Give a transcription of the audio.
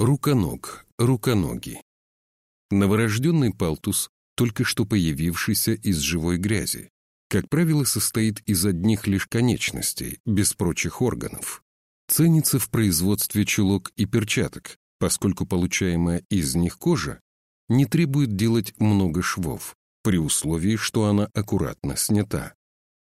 Руконог, руконоги. Новорожденный палтус, только что появившийся из живой грязи, как правило, состоит из одних лишь конечностей, без прочих органов. Ценится в производстве чулок и перчаток, поскольку получаемая из них кожа не требует делать много швов, при условии, что она аккуратно снята.